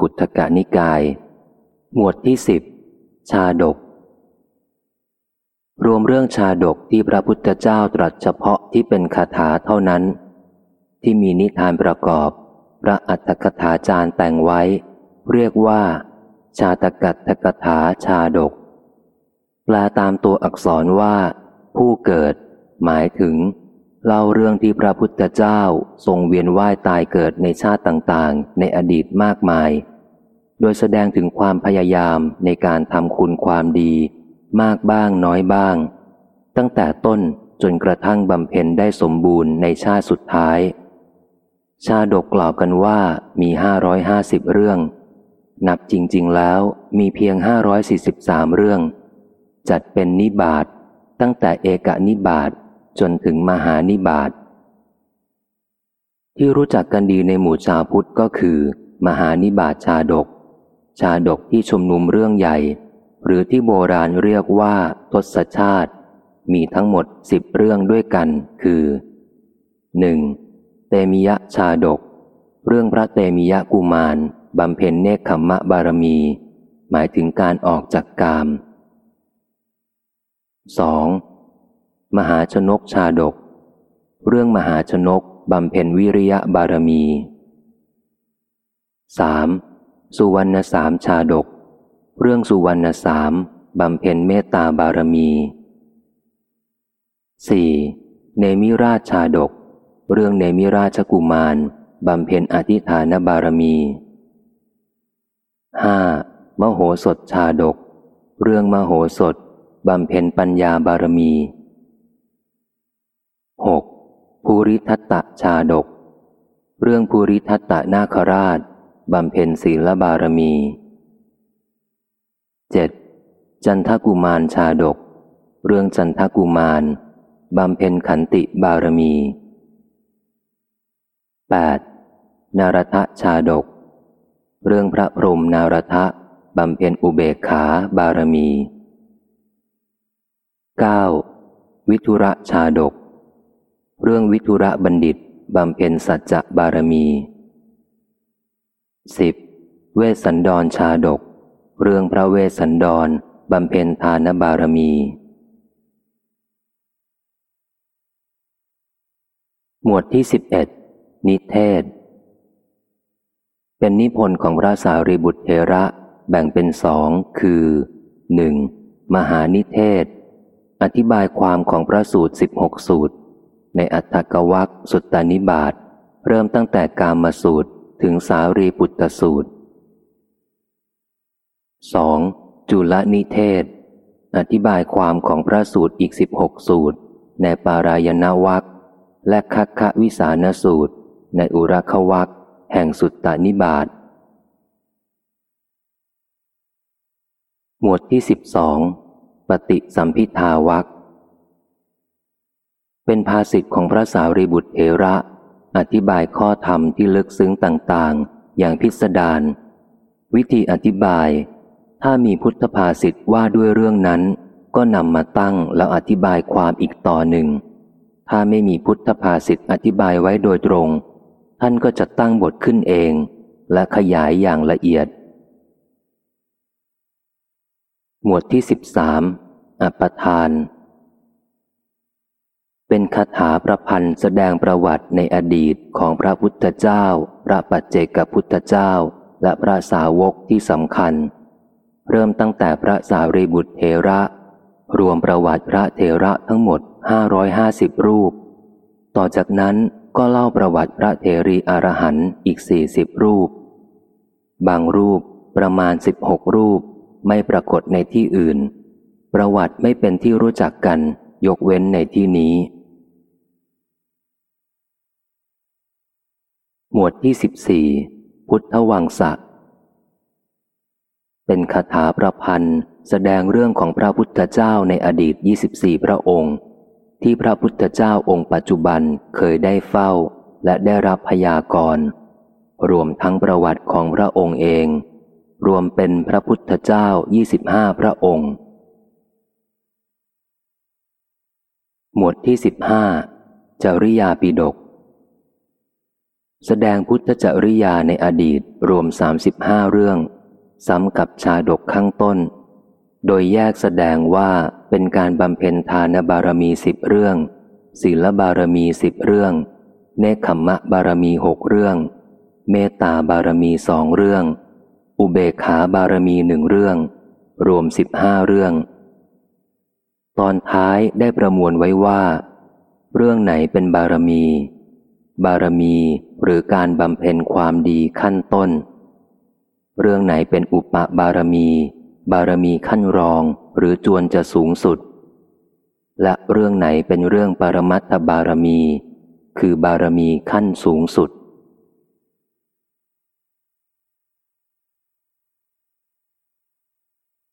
กุทกานิกาย หมวดที่สิบชาดก รวมเรื่องชาดกที่พระพุทธเจ้าตรัสเฉพาะที่เป็นคาถาเท่านั้น ที่มีนิทานประกอบ พระอัตถกถาจารย์แต่งไว้ เรียกว่า ชาตกัตถกถาชาดก แปลตามตัวอักษรว่า ผู้เกิด หมายถึง เล่าเรื่องที่พระพุทธเจ้าทรงเวียนว่ายตายเกิดในชาติต่างๆ ในอดีตมากมาย โดยแสดงถึงความพยายามในการทำคุณความดี มากบ้างน้อยบ้าง ตั้งแต่ต้นจนกระทั่งบำเพ็ญได้สมบูรณ์ในชาติสุดท้าย ชาดกกล่าวกันว่ามีห้าร้อยห้าสิบเรื่อง นับจริงๆแล้วมีเพียงห้าร้อยสี่สิบสามเรื่อง จัดเป็นนิบาตตั้งแต่เอกนิบาต จนถึงมหานิบาตที่รู้จักกันดีในหมู่ชาวพุทธก็คือ มหานิบาตชาดก ชาดกที่ชุมนุมเรื่องใหญ่ หรือที่โบราณเรียกว่าทศชาติ มีทั้งหมดสิบเรื่องด้วยกันคือ 1. เตมิยะชาดก เรื่องพระเตมิยะกุมารบำเพ็ญเนคขมมะบารมี หมายถึงการออกจากกาม 2. มหาชนกชาดก เรื่องมหาชนกบำเพ็ญวิริยะบารมี 3. สุวรรณสามชาดก เรื่องสุวรรณสามบำเพ็ญเมตตาบารมี 4. เนมิราชชาดก เรื่องเนมิราชกุมารบำเพ็ญอธิฐานบารมี 5. มโหสถชาดก เรื่องมโหสถบำเพ็ญปัญญาบารมี 6. ภูริทัตตชาดก เรื่องภูริทัตตนาคราชบำเพ็ญศีลบารมี 7. จันทกุมารชาดก เรื่องจันทกุมารบำเพ็ญขันติบารมี 8. นารทะชาดก เรื่องพระพรหมนารทะบำเพ็ญอุเบกขาบารมี 9. วิทุระชาดก เรื่องวิทุระบัณฑิตบำเพ็ญสัจจะบารมี 10. เวสสันดรชาดก เรื่องพระเวสสันดรบำเพ็ญทานบารมี หมวดที่สิบเอ็ดนิเทศ เป็นนิพนธ์ของพระสารีบุตรเทระแบ่งเป็นสองคือหนึ่งมหานิเทศ อธิบายความของพระสูตรสิบหกสูตร ในอัตถกวักสุตตานิบาตเริ่มตั้งแต่กามมาสูตรถึงสารีปุตตสูตร 2. จุลนิเทศ อธิบายความของพระสูตรอีกสิบหกสูตร ในปารายณวักและคัคควิสานสูตร ในอุรควักแห่งสุตตานิบาตหมวดที่สิบสองปฏิสัมพิทาวัก เป็นภาษิตของพระสารีบุตรเอระ อธิบายข้อธรรมที่ลึกซึ้งต่างๆ อย่างพิสดารวิธีอธิบาย ถ้ามีพุทธภาษิตว่าด้วยเรื่องนั้น ก็นำมาตั้งแล้วอธิบายความอีกต่อหนึ่ง ถ้าไม่มีพุทธภาษิตอธิบายไว้โดยตรง ท่านก็จะตั้งบทขึ้นเอง และขยายอย่างละเอียด หมวดที่สิบสามอปทาน เป็นคาถาประพันธ์แสดงประวัติในอดีตของพระพุทธเจ้า พระปัจเจกพุทธเจ้า และพระสาวกที่สำคัญ เริ่มตั้งแต่พระสารีบุตรเทระ รวมประวัติพระเทระทั้งหมด 550 รูป ต่อจากนั้นก็เล่าประวัติพระเทรีอรหันต์อีก 40 รูป บางรูปประมาณ 16 รูปไม่ปรากฏในที่อื่น ประวัติไม่เป็นที่รู้จักกันยกเว้นในที่นี้ หมวดที่สิบสี่พุทธวังสะ เป็นคาถาประพันธ์ แสดงเรื่องของพระพุทธเจ้าในอดีต 24 พระองค์ ที่พระพุทธเจ้าองค์ปัจจุบันเคยได้เฝ้าและได้รับพยากรณ์รวมทั้งประวัติของพระองค์เอง รวมเป็นพระพุทธเจ้า 25 พระองค์ หมวดที่ 15 จริยาปิดก แสดงพุทธจริยาในอดีตรวม 35 เรื่อง ซ้ำกับชาดกข้างต้น โดยแยกแสดงว่าเป็นการบำเพ็ญทานบารมีสิบเรื่อง ศีลบารมีสิบเรื่อง เนคขมมะบารมีหกเรื่อง เมตตาบารมีสองเรื่อง อุเบกขาบารมีหนึ่งเรื่อง รวมสิบห้าเรื่อง ตอนท้ายได้ประมวลไว้ว่า เรื่องไหนเป็นบารมี บารมีหรือการบำเพ็ญความดีขั้นต้น เรื่องไหนเป็นอุปบารมี บารมีขั้นรองหรือจวนจะสูงสุด และเรื่องไหนเป็นเรื่องปรมัตถบารมี คือบารมีขั้นสูงสุด